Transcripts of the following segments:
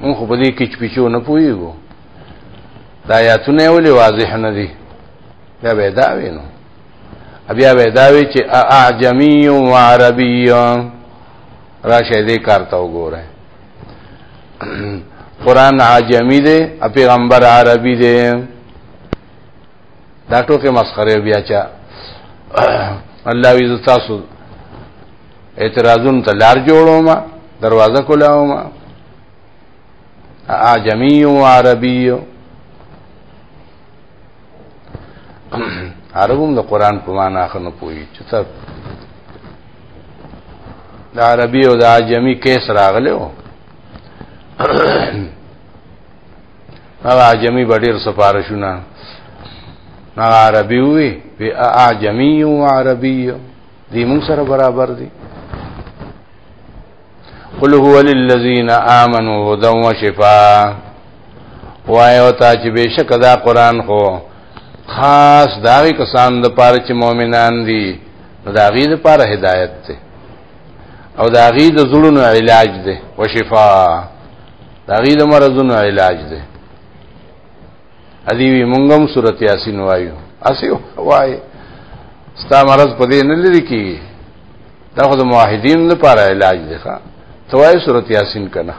مونږ خو په دې کې چپچو نه پويګو دا آیاتونه ولې واضح نه دي دا به دا وینو بیا به دا وی چې اعجمی او عربی راشه دې کارته وګوره قران عجمی دی پیغمبر عربی دی دا ټوکې مسخره بیا چا الله وی تاسو اعتراضون ته لار جوړوم دروازه کولاوم اعجمی او عربی عربوم د قران په معنا خنه پوي چې څه د عربي او د عجمي کیس راغلو هغه عجمی به ډیر سفارشونه هغه عربي وي وی اعجمی او عربي دې موږ سره برابر دي قل هو للذین آمنوا هدى وشفاء وایو ته چې بشک دا قران خو خاص داغي کسان د پاره چې مؤمنان دي داغي د پاره هدایت ده او داغي د زړونو علاج ده وشفاء دا غي د مرزونو علاج دی ادي وی مونږم سورته یاسین وایو اسی وای ستا مرز په دې نه لري کی دا خو د موحدین لپاره علاج دی ښا توای سورته یاسین کنه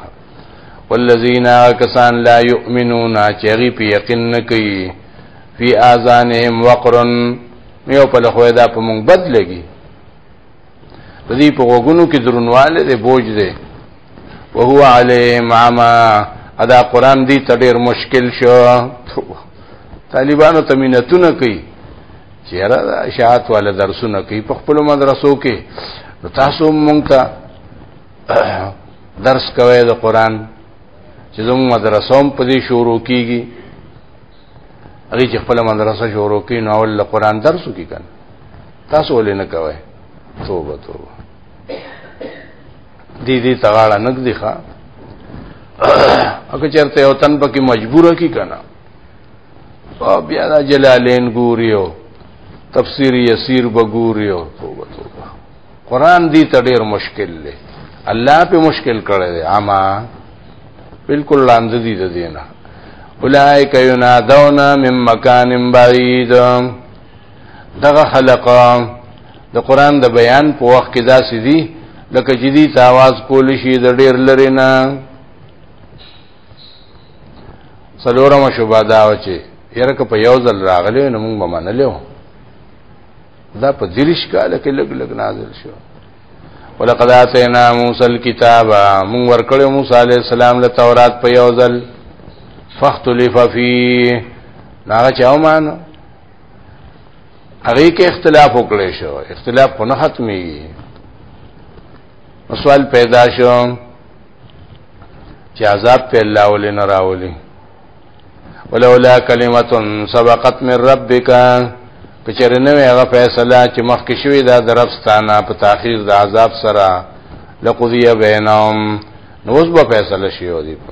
والذین کسان لا یؤمنون چری په یقین نه کوي فی اذانهم وقرن یو په لخوا دا په مونږ بد لګي د دې په غوګونو کې درنواله دی بوج دی وهو عليهم عما ادا قران دې ته ډېر مشکل شو طالبانو ته مينتونه کوي چیرې دا اشاعت والا درسونه کوي په خپل مدرسو کې نو تاسو مونږ ته درس کوي د قران چې زموږ مدرسوم په دې شروع کیږي هغه چې خپل مدرسه شروع کین او له قران درس کوي کنه تاسو ولې نه کوئ توبه توبه دې دې تغاړه نګ دی ښا اګه چرته یو تن پکې مجبور کی کنه او بیا دا جلالین ګوریو تفسیر یسیر بګوریو توبه توبه قران دې ته ډیر مشکل دی الله په مشکل کړی دی اما بالکل لاند دي د دینه اولائک ینادون من مکان بعید دغه خلق د قران د بیان په وخت کې داسې دي لکه چې دي تاواز کول شي د ډیر لري نه سلورم شوبه دا و چې یره که په یو ځل راغلی نو موږ به منلو دا په دریش کال کې لګ لګ نازل شو ولقد اتینا موسی الكتاب موږ ورکړو موسی علی السلام له تورات په یو ځل فاختلف فيه ناغه چاو مانو هغه کې اختلاف وکړي شو اختلاف خو نه ختمي سوال پیدا شو چې عذاب په الله ولې نه راولي ولولا کلمه سبقت من ربک کچره نو هغه فیصله چې مخکې شوې ده درفستانه په تاخير د عذاب سره لقضیه بینهم نو اوس به فیصله شي او دی په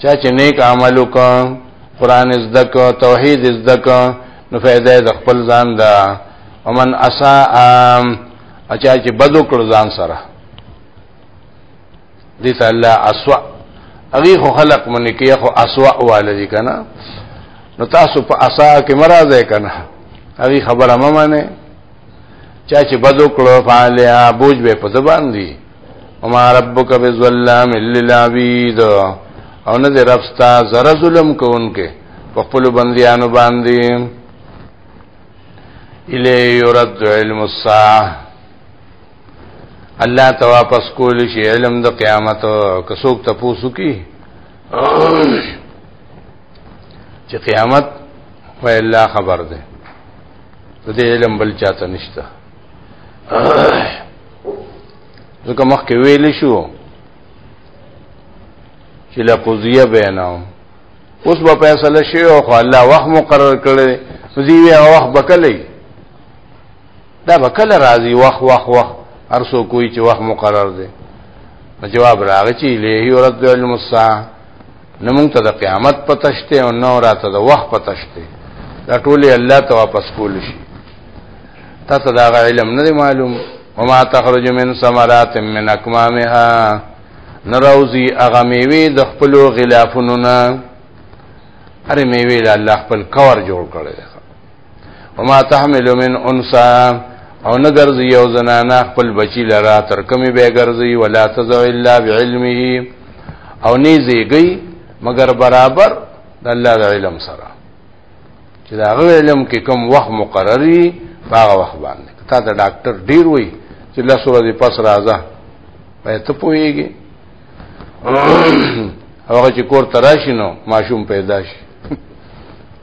چا چې نیک عمل وکړ قران زده کو توحید زده کو نو فائدہ د خپل ځان دا ومن اساء اچا چې بد وکړ ځان سره دې ته الله اسوا اغي خو خلق منی کې خو اسوا والدی کنه نو تاسو په اسا کې مرزه کنه اغي خبره ممنه چا چې بد وکړو فعلیا بوج به په زبان دی وما ربک بظلام للعبید او نه دې رب ستا زره ظلم کوونکې په خپل بندیانو باندې الی یرد علم الساعه الله ته واپس کول شي علم د قیامت که څوک ته پوسو کی چې قیامت وای الله خبر ده د دې علم بل چاته نشته ځکه مخکې ویل شو چې لا قضیه بیناو اوس به فیصله شي او خو الله وخت مقرر کړی زیوی هغه وخت بکلی دا بکله راځي وخت وخت وخت هر څو کوی چې وخت مقرر دی جواب راغی چې له یورد علم الساعه نه مونږ ته د قیامت پته شته او نه راته د وخت پته شته دا ټول الله ته واپس کول شي تاسو دا علم نه معلوم وما تخرج من ثمرات من اكمامها نروزی اغا میوی د خپل غلافونو نه هر میوی له الله خپل کور جوړ کړی وما تحمل من انسا او نه ګرځي یو زنانه خپل بچی لرا تر کمی به ګرځي ولا تزع الا بعلمه او نه زیږي مگر برابر د الله د علم سره چې دا غو علم کې کوم وخت مقرري هغه وخت باندې تا ته ډاکټر ډیر وای چې له سورې دې پس راځه پې ته پويږي هغه چې کور تراشینو ماشوم پیدا شي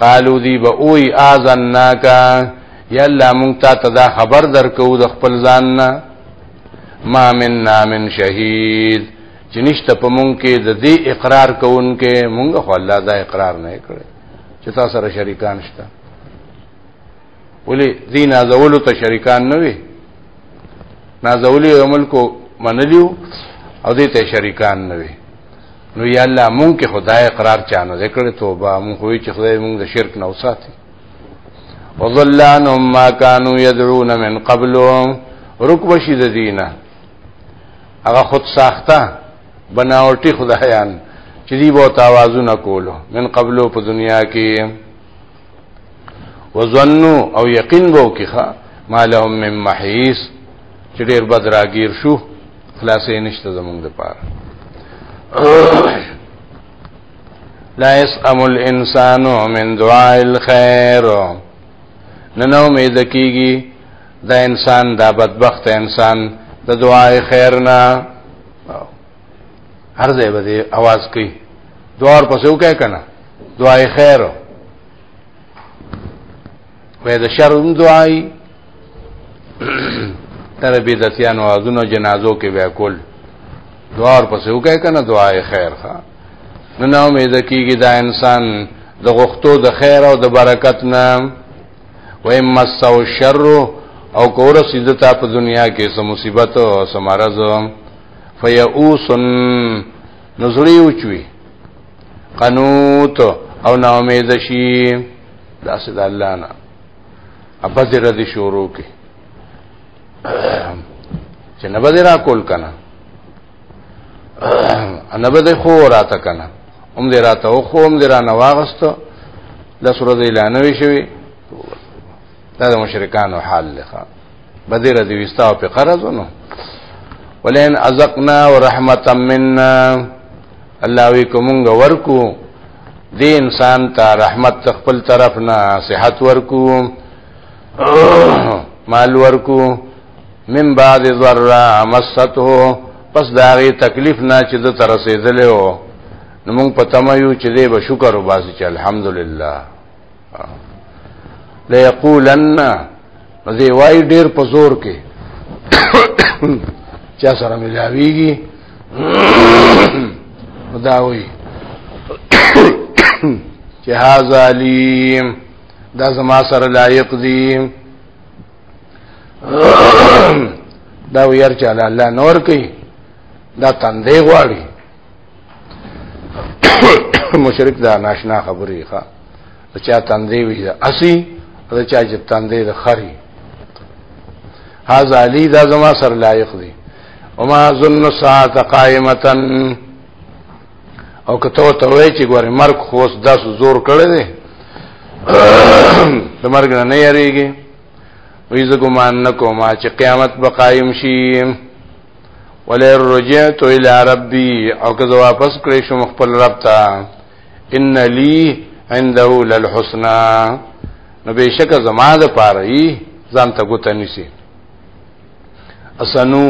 قالو دی به اوی آزناکا یا الله مونږ ته تدا خبر درکو د خپل ځان نه ما من نامن شهید چې نشته په مونږ کې د دې اقرار کوونکې مونږ خو الله دا اقرار نه کړی چې تاسو سره شریکان شته ولی دی نازولو ته شریکان نه وي نازولی عمل کو منلیو او دې ته شریکان نه وي نو یا الله مونږ کې خدای اقرار چانه ذکر توبه مونږ وی چې خدای مونږ د شرک نه وساتي وظلانهم ما كانوا يدعون من قبل رکب شي د دینه هغه خود ساخته بناوټي خدایان چې دی بہت आवाजونه کولو من قبلو په دنیا کې وظنوا او یقین وو کیخه مالهم من محیس چې ډیر بد راګیر شو خلاصې نشته زمونږ د پاره لا يسأم الانسان من دعاء الخير نه نو امید کیږي دا انسان دا بدبخت انسان د دعای خیر نه هر ځای به आवाज کوي دوار پسې وکای کنه دعای خیر وې د شر هم دعای تر به د سیانو ازونو جنازو کې بیا کول دوار پسې وکای کنه دعای خیر ښا نو نو امید کیږي دا انسان د غختو د خیر او د برکت نه و اما سو شر او کور سیدتا په دنیا کې سم مصیبت او سم مرض فیعوسن نزړی اوچوي قنوت او نا امید شي دا سید الله نه ابز رد شروع کې چې نه بدر کول کنه انا بده خو راته کنه هم دې راته خو هم دې را نواغست د سورې اعلان وی شوی دا د مشرکانو حال لخوا بدر دی وستاو په قرض نو ولئن ازقنا ورحمتا منا الله وی کومګ ورکو دی انسان ته رحمت خپل طرف نه صحت ورکو مال ورکو من بعد ذرا مسته پس داغي تکلیف نه چې د تر رسیدلې و نو موږ پتمایو چې دې به شکر وباسي چې الحمدلله لا یقولن زه وای ډیر په زور کې چا سره ملاویږي دا وی چې هاذا لیم دا زما سره لایق دی دا ویار چې الله نور کوي دا تندې غواړي مشرک دا ناشنا خبرې ښه دا چا تندې وی دا اسی دا چا چې تندې د خري هاذا علی دا زما سر لایق دی وما ظن ساعت قائمه او کته ته وای چې ګوره مرګ خوس داس زور کړی دی د مرګ نه یریږي ویزه ګمان نکوما چې قیامت به قائم شي ولئن رجعت الى ربي او که واپس کړی شم خپل رب ته ان لي عنده للحسنى نو بشک زما د پاره ای ځان ته ګوته نسی اسنو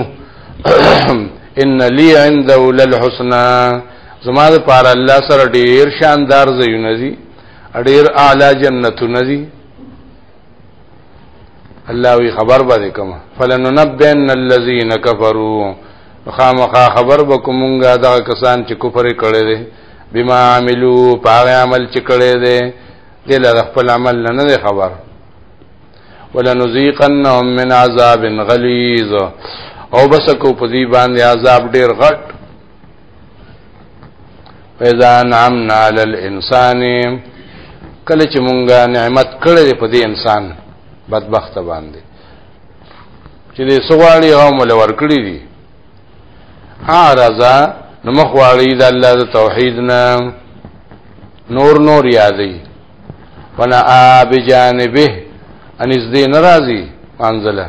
ان لي عنده للحسنى زما د پاره الله سره ډیر شاندار زینه دي ډیر اعلی جنتونه دي الله وی خبر باندې کوم فلننبئن الذين كفروا خامخا خبر بکومږه دا کسان چې کفر کړي دي بما عملو پاغه عمل چې کړي دي دل د خپل عمل نه نه خبر ولنذيقنهم من عذاب غليظ او بس کو په دې باندې عذاب ډیر غټ فاذا انعمنا على الانسان کله چې مونږه نعمت کړې په دې انسان بدبخت باندې چې دې سوالي او مل ورکړي دي عارضا نو مخواړي د الله د توحید نه نور نور یادې ونا ا بجانبه انس دې ناراضي منزله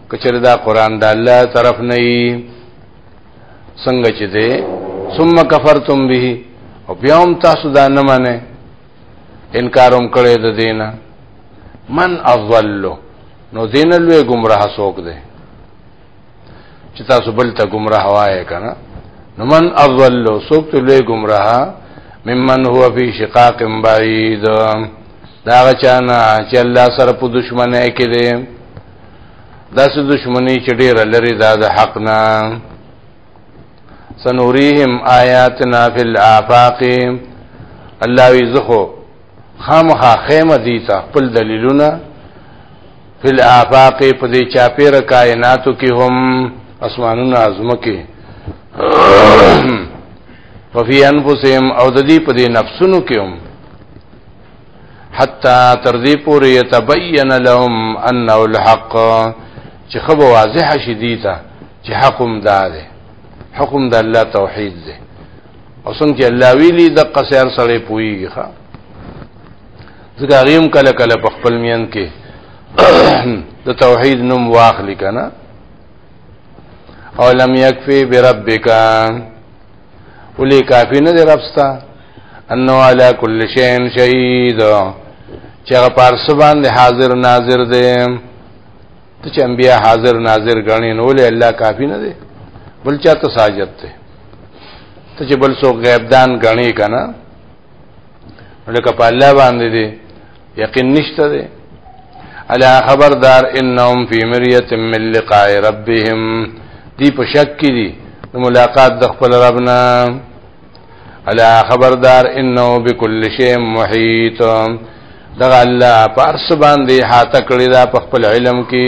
کچره دا قران د الله طرف نه وي څنګه چې ده ثم کفرتم به او بیا هم تاسو دا نه منئ انکاروم کړی د دینه من اضل نو دین لوی گمراه سوک دی چې تاسو بل ته گمراه وایې کنه نو من اضل سوک ته لوی گمراه ممن هو فی شقاق بعید دا غچانا چې الله سره په دشمنه کې دی داسې دشمنی چې ډېر لري دا د حق نه سنوريهم آیاتنا فی الآفاق الله وی زخو خامخا خیمه دیتا خپل دلیلونه فی الآفاق په دې چاپیر کائناتو کې هم اسمانونه ازمکه وفي انفسهم او د دې په دې نفسونو کې هم حتا تر دې پورې يتبين لهم انه الحق چې خو واضح شي دي ته چې حکم دا دی حکم د الله توحید دی او څنګه الله ویلي د قصير سره پويږي ښا ځکه غیم کله کله په خپل میان کې د توحید نوم واخلي کنه او لم یکفی بربک ولي کافی نه دی ربستا انه علی کل شین شهید چې پارس باندې حاضر ناظر دی ته چې انبیا حاضر ناظر غنی نو له الله کافی نه دی بل چاته ساجت ته ته چې بل څوک غیب دان غنی کنه لکه په الله باندې دي یقین نشته دي الا خبردار انهم فی مریه من لقاء ربهم دی په شک کې دي د ملاقات د خپل ربنا الا خبردار انه بكل شيء محيط دغه الله پارس باندې حاته کړی دا په خپل علم کې